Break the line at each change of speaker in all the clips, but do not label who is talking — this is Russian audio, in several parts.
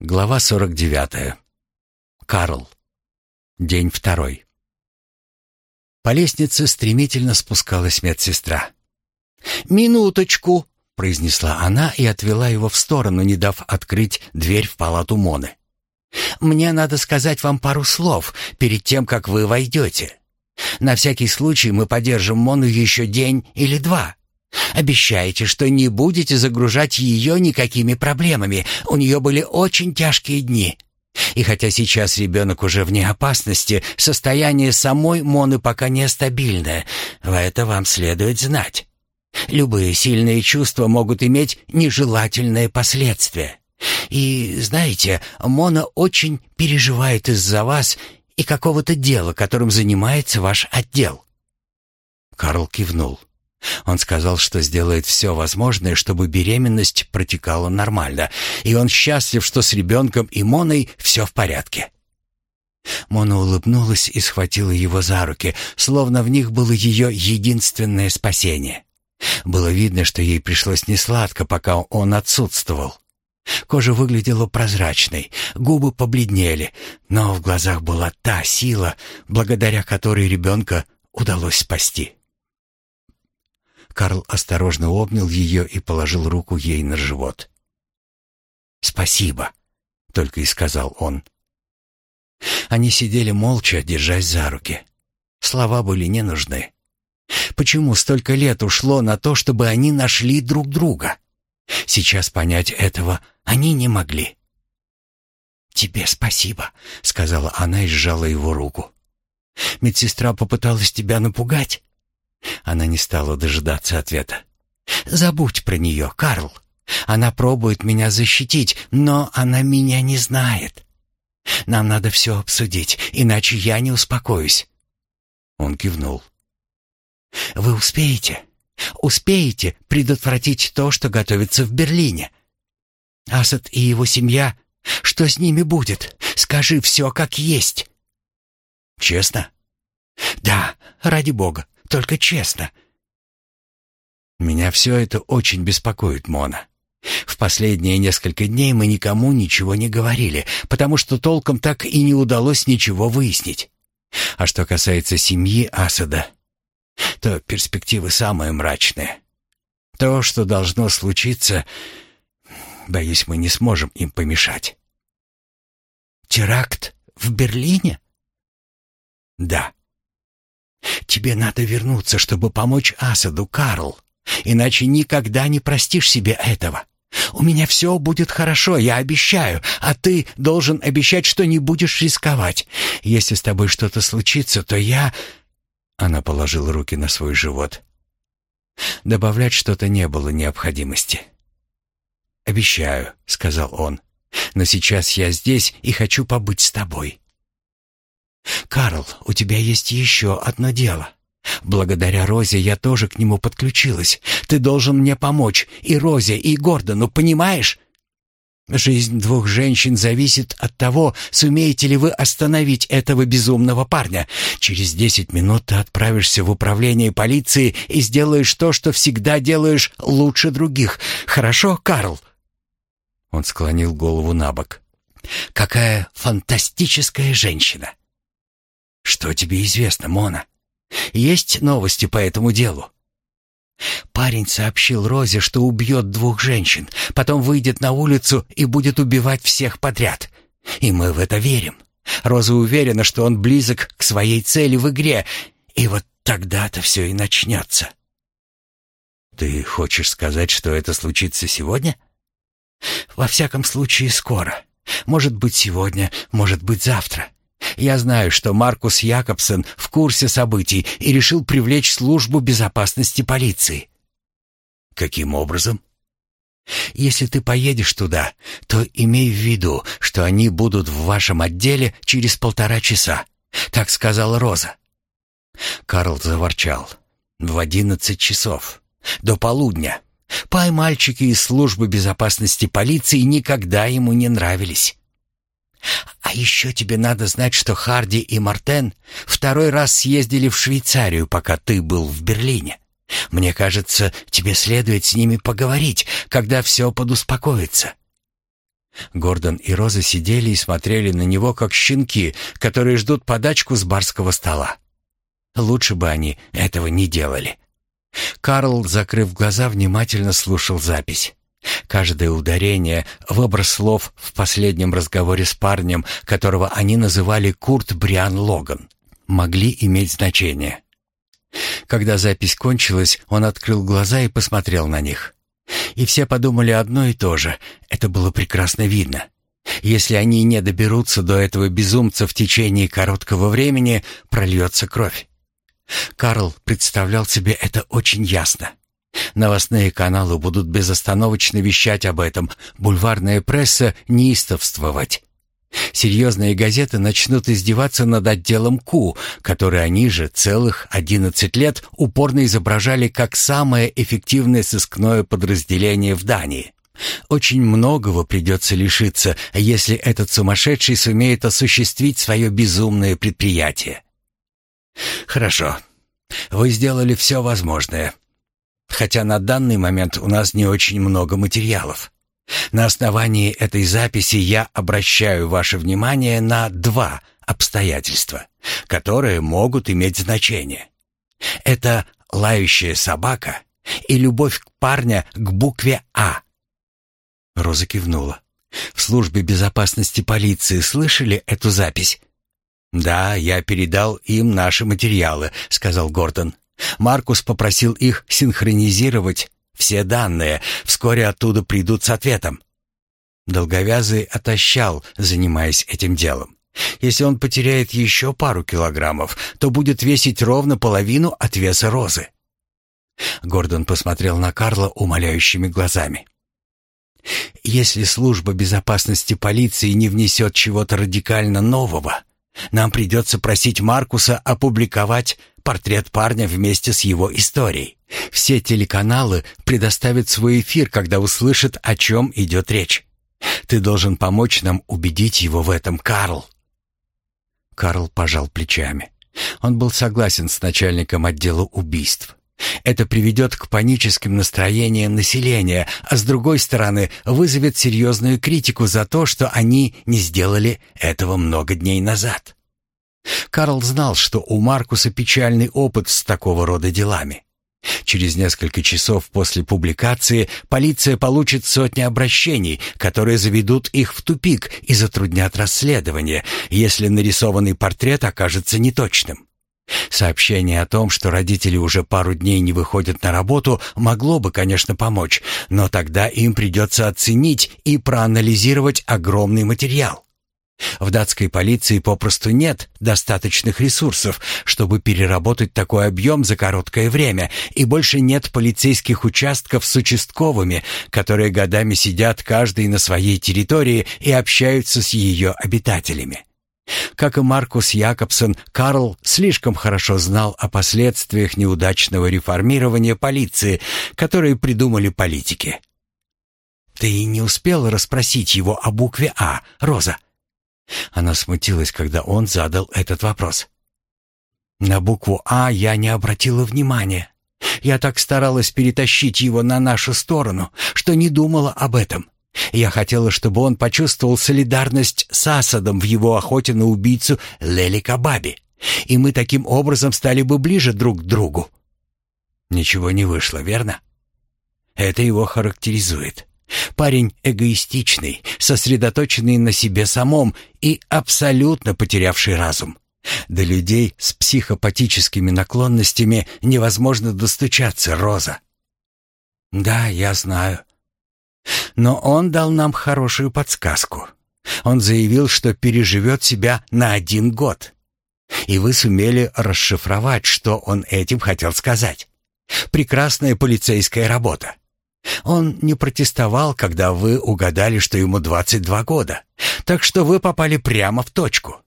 Глава 49. Карл. День второй. По лестнице стремительно спускалась медсестра.
«Минуточку», —
произнесла она и отвела его в сторону, не дав открыть дверь в палату Моны.
«Мне надо сказать вам пару слов перед тем, как вы войдете. На всякий случай мы подержим Мону еще день или два. Обещаете, что не будете загружать ее никакими проблемами. У нее были очень тяжкие дни. И хотя сейчас ребенок уже вне опасности, состояние самой Моны пока нестабильное. Это вам следует знать. Любые сильные чувства могут иметь нежелательные последствия. И, знаете, Мона очень переживает из-за вас и какого-то дела, которым занимается ваш отдел.
Карл кивнул. Он сказал, что сделает все возможное, чтобы беременность протекала нормально, и он счастлив, что с ребенком и Моной все в порядке. Мона улыбнулась и схватила его за руки, словно в них было ее единственное спасение. Было видно, что ей пришлось несладко, пока он отсутствовал. Кожа выглядела прозрачной, губы побледнели, но в глазах была та сила, благодаря которой ребенка удалось спасти. Карл осторожно обнял ее и положил руку ей на живот. «Спасибо», — только и сказал он. Они сидели молча, держась за руки. Слова были не нужны. Почему столько лет ушло на то, чтобы они нашли друг друга? Сейчас понять этого они не могли. «Тебе спасибо», — сказала она и сжала его руку. «Медсестра попыталась тебя напугать?» Она не стала дожидаться ответа. «Забудь про нее, Карл. Она пробует меня защитить, но она меня не знает. Нам надо все обсудить, иначе я не успокоюсь». Он кивнул. «Вы успеете? Успеете предотвратить то, что готовится в Берлине? Асад и его семья, что с ними будет? Скажи все как есть». «Честно?» «Да, ради бога. Только честно. Меня все это очень беспокоит, Мона. В последние несколько дней мы никому ничего не говорили, потому что толком так и не удалось ничего выяснить. А что касается семьи Асада, то перспективы самые мрачные. То, что должно случиться, боюсь, мы не сможем им помешать. Теракт в Берлине? Да. Тебе надо вернуться, чтобы помочь Асаду, Карл. Иначе никогда не простишь себе этого. У меня все будет хорошо, я обещаю, а ты должен обещать, что не будешь рисковать. Если с тобой что-то случится, то я...» Она положила руки на свой живот. Добавлять что-то не было необходимости. «Обещаю», — сказал он, — «но сейчас я здесь и хочу побыть с тобой. «Карл, у тебя есть еще одно дело. Благодаря Розе я тоже к нему подключилась. Ты должен мне помочь, и Розе, и Гордону, понимаешь?» Жизнь двух женщин зависит от того, сумеете ли вы остановить этого безумного парня. Через десять минут ты отправишься в управление полиции и сделаешь то, что всегда делаешь лучше других. Хорошо, Карл?» Он склонил голову на бок. «Какая фантастическая женщина! «Что тебе известно, Мона? Есть новости по этому делу?» Парень сообщил Розе, что убьет двух женщин, потом выйдет на улицу и будет убивать всех подряд. И мы в это верим. Роза уверена, что он близок к своей цели в игре, и вот тогда-то все и начнется. Ты хочешь сказать, что это случится сегодня? Во всяком случае, скоро. Может быть, сегодня, может быть, завтра. Я знаю, что Маркус Якобсен в курсе событий и решил привлечь службу безопасности полиции. Каким образом? Если ты поедешь туда, то имей в виду, что они будут в вашем отделе через полтора часа. Так сказала Роза. Карл заворчал. В одиннадцать часов. До полудня. Пай-мальчики из службы безопасности полиции никогда ему не нравились. А еще тебе надо знать, что Харди и Мартен второй раз съездили в Швейцарию, пока ты был в Берлине. Мне кажется, тебе следует с ними поговорить, когда все подуспокоится.
Гордон и Роза сидели и смотрели на него, как щенки, которые ждут подачку с барского стола. Лучше бы они этого не делали. Карл, закрыв глаза, внимательно слушал запись. Каждое ударение, выбор слов в последнем разговоре с парнем, которого они называли Курт Бриан Логан, могли иметь значение. Когда запись кончилась, он открыл глаза и посмотрел на них. И все подумали одно и то же. Это было прекрасно видно. Если они не доберутся до этого безумца в течение короткого времени, прольется кровь. Карл представлял себе это очень ясно. Новостные каналы будут безостановочно вещать об этом, бульварная пресса неистовствовать. Серьезные газеты начнут издеваться над отделом Ку, который они же целых 11 лет упорно изображали как самое эффективное сыскное подразделение в Дании. Очень многого придется лишиться, если этот сумасшедший сумеет осуществить свое безумное предприятие. Хорошо. Вы сделали все возможное. Хотя на данный момент у нас не очень много материалов. На основании этой записи я обращаю ваше внимание на два обстоятельства, которые могут иметь значение. Это лающая собака и любовь парня к букве «А». Роза кивнула. «В службе безопасности полиции слышали эту запись?» «Да, я передал им наши материалы», — сказал Гордон. Маркус попросил их синхронизировать все данные. Вскоре оттуда придут с ответом. Долговязый отощал, занимаясь этим делом. Если он потеряет еще пару килограммов, то будет весить ровно половину от веса розы. Гордон посмотрел на Карла умоляющими глазами. «Если служба безопасности полиции не внесет чего-то радикально нового, нам придется просить Маркуса опубликовать портрет парня вместе с его историей. Все телеканалы предоставят свой эфир, когда услышат, о чем идет речь. Ты должен помочь нам убедить его в этом, Карл. Карл пожал плечами. Он был согласен с начальником отдела убийств. Это приведет к паническим настроениям населения, а с другой стороны вызовет серьезную критику за то, что они не сделали этого много дней назад. Карл знал, что у Маркуса печальный опыт с такого рода делами. Через несколько часов после публикации полиция получит сотни обращений, которые заведут их в тупик и затруднят расследование, если нарисованный портрет окажется неточным. Сообщение о том, что родители уже пару дней не выходят на работу, могло бы, конечно, помочь, но тогда им придется оценить и проанализировать огромный материал. В датской полиции попросту нет достаточных ресурсов, чтобы переработать такой объем за короткое время, и больше нет полицейских участков с участковыми, которые годами сидят каждый на своей территории и общаются с ее обитателями. Как и Маркус Якобсон, Карл слишком хорошо знал о последствиях неудачного реформирования полиции, которые придумали политики. «Ты не успел расспросить его о букве «А», Роза?» Она смутилась, когда он задал этот вопрос. На букву «А» я не обратила внимания. Я так старалась перетащить его на нашу сторону, что не думала об этом. Я хотела, чтобы он почувствовал солидарность с Асадом в его охоте на убийцу Лели Кабаби, и мы таким образом стали бы ближе друг к другу. Ничего не вышло, верно? Это его характеризует. Парень эгоистичный, сосредоточенный на себе самом и абсолютно потерявший разум. До людей с психопатическими наклонностями невозможно достучаться, Роза. Да, я знаю. Но он дал нам хорошую подсказку. Он заявил, что переживет себя на один год. И вы сумели расшифровать, что он этим хотел сказать. Прекрасная полицейская работа. Он не протестовал, когда вы угадали, что ему 22 года. Так что вы попали прямо в точку.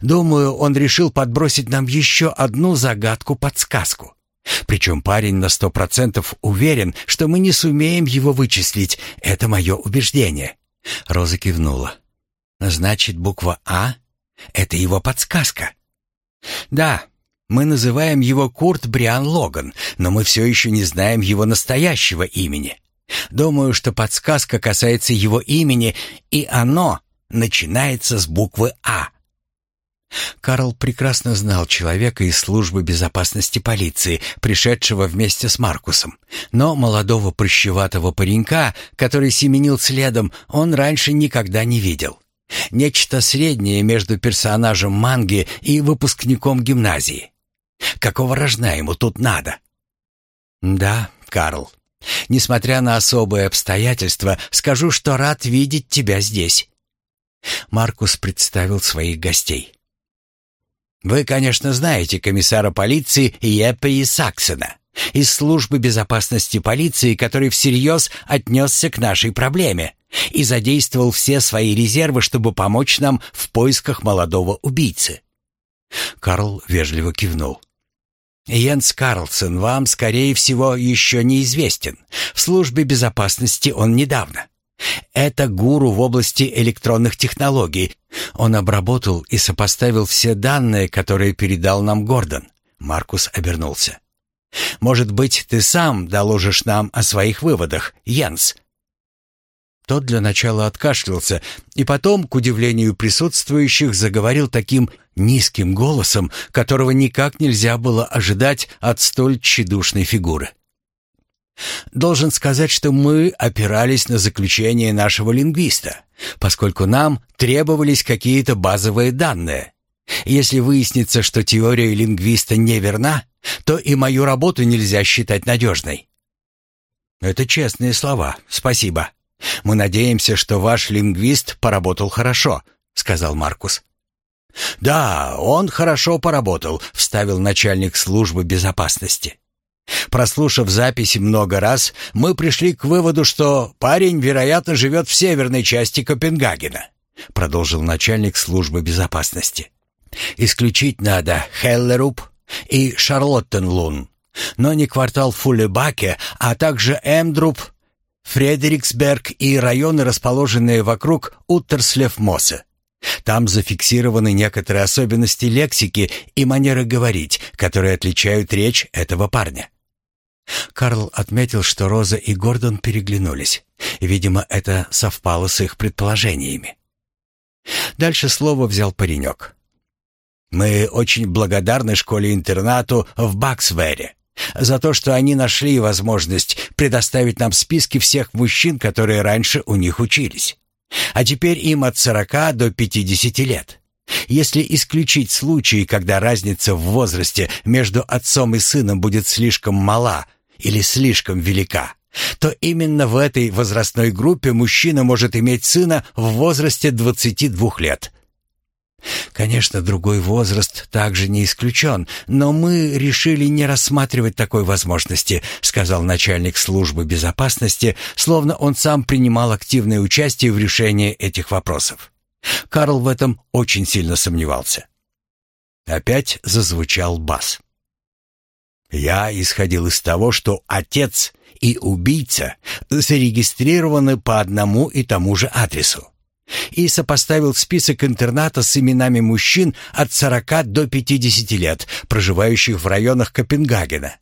Думаю, он решил подбросить нам еще одну загадку-подсказку. Причем парень на сто процентов уверен, что мы не сумеем его вычислить. Это мое убеждение. Роза кивнула. Значит, буква «А» — это его подсказка. Да, мы называем его Курт Бриан Логан, но мы все еще не знаем его настоящего имени.
Думаю, что подсказка касается его имени, и оно начинается с буквы «А».
Карл прекрасно знал человека из службы безопасности полиции, пришедшего вместе с Маркусом. Но молодого прыщеватого паренька, который семенил следом, он раньше никогда не видел. Нечто среднее между персонажем манги и выпускником гимназии. Какого рожна ему тут надо? Да, Карл, несмотря на особые обстоятельства, скажу, что рад видеть тебя здесь. Маркус представил своих гостей.
Вы, конечно, знаете комиссара полиции Еппе Саксена из службы безопасности полиции, который всерьез отнесся к нашей проблеме и задействовал все свои резервы, чтобы помочь нам в поисках молодого убийцы.
Карл вежливо кивнул.
Йенс Карлсон вам, скорее всего, еще неизвестен. В службе безопасности он недавно. Это гуру в области электронных технологий. Он обработал и сопоставил все данные, которые передал нам Гордон. Маркус обернулся. Может быть, ты сам доложишь нам о своих выводах, Янс?
Тот для начала откашлялся и потом, к удивлению присутствующих, заговорил таким низким голосом, которого никак нельзя было ожидать от столь тщедушной фигуры. Должен сказать, что мы опирались на заключение нашего лингвиста, поскольку нам требовались какие-то базовые данные. Если выяснится, что теория лингвиста неверна, то и мою работу нельзя считать надежной.
Это честные слова. Спасибо. Мы надеемся, что ваш лингвист поработал хорошо, сказал Маркус. Да, он хорошо поработал, вставил начальник службы безопасности. Прослушав записи много раз, мы пришли к выводу, что парень, вероятно, живет в северной части Копенгагена, продолжил начальник службы безопасности. Исключить надо Хеллеруп и Шарлоттенлун, но не квартал Фулебаке, а также Эмдруп, Фредериксберг и районы, расположенные вокруг Уттерслев-Моссе. Там зафиксированы некоторые особенности лексики и манеры говорить, которые отличают речь этого парня.
Карл отметил, что Роза и Гордон переглянулись. Видимо, это совпало с их предположениями. Дальше слово взял паренек.
«Мы очень благодарны школе-интернату в Баксвере за то, что они нашли возможность предоставить нам списки всех мужчин, которые раньше у них учились. А теперь им от 40 до 50 лет. Если исключить случаи, когда разница в возрасте между отцом и сыном будет слишком мала или слишком велика, то именно в этой возрастной группе мужчина может иметь сына в возрасте 22 лет.
Конечно, другой возраст также не исключен, но мы решили не рассматривать такой возможности, сказал начальник службы безопасности, словно он сам принимал активное участие в решении этих вопросов. Карл в этом очень сильно сомневался. Опять зазвучал бас.
Я исходил из того, что отец и убийца зарегистрированы по одному и тому же адресу и сопоставил список интерната с именами мужчин от 40 до 50 лет, проживающих в районах Копенгагена,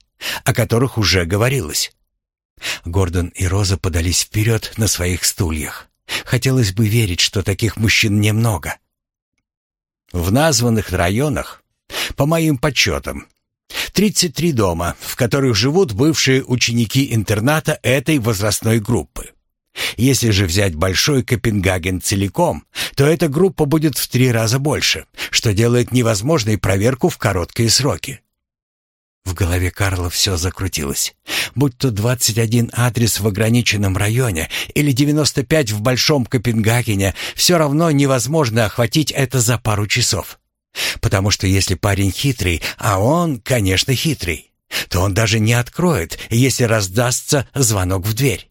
о которых уже говорилось.
Гордон и Роза подались вперед на своих стульях. Хотелось бы верить, что таких мужчин немного.
В названных районах, по моим подсчетам, 33 дома, в которых живут бывшие ученики интерната этой возрастной группы. Если же взять Большой Копенгаген целиком, то эта группа будет в три раза больше, что делает невозможной проверку в короткие сроки.
В голове Карла все закрутилось. Будь то 21 адрес в ограниченном районе или 95 в Большом Копенгагене, все равно невозможно охватить это за пару часов. Потому что если парень хитрый, а он, конечно, хитрый, то он даже не откроет, если раздастся звонок в дверь.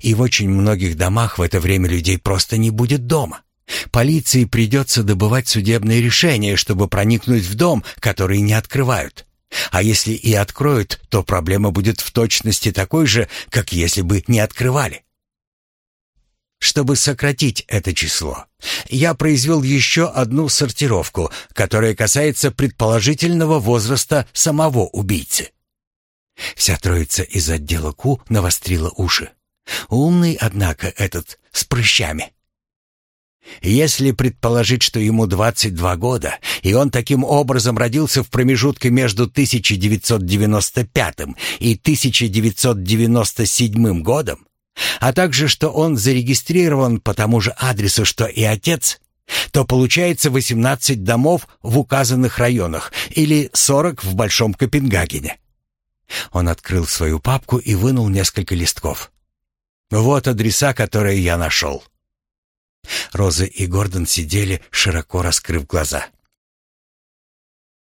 И в очень многих домах в это время людей просто не будет дома. Полиции придется добывать судебные решения, чтобы проникнуть в дом, который не открывают. А если и откроют, то проблема будет в точности такой же, как если бы не открывали. Чтобы сократить это число, я произвел еще одну сортировку, которая касается предположительного возраста самого убийцы. Вся троица из отдела Ку навострила уши.
Умный, однако, этот с прыщами. Если предположить, что ему 22 года, и он таким образом родился в промежутке между 1995 и 1997 годом, а также что он зарегистрирован по тому же адресу, что и отец, то получается 18 домов в указанных районах или 40 в Большом Копенгагене. Он открыл свою папку и вынул несколько листков. Вот адреса, которые я нашел. Роза и Гордон сидели, широко раскрыв глаза.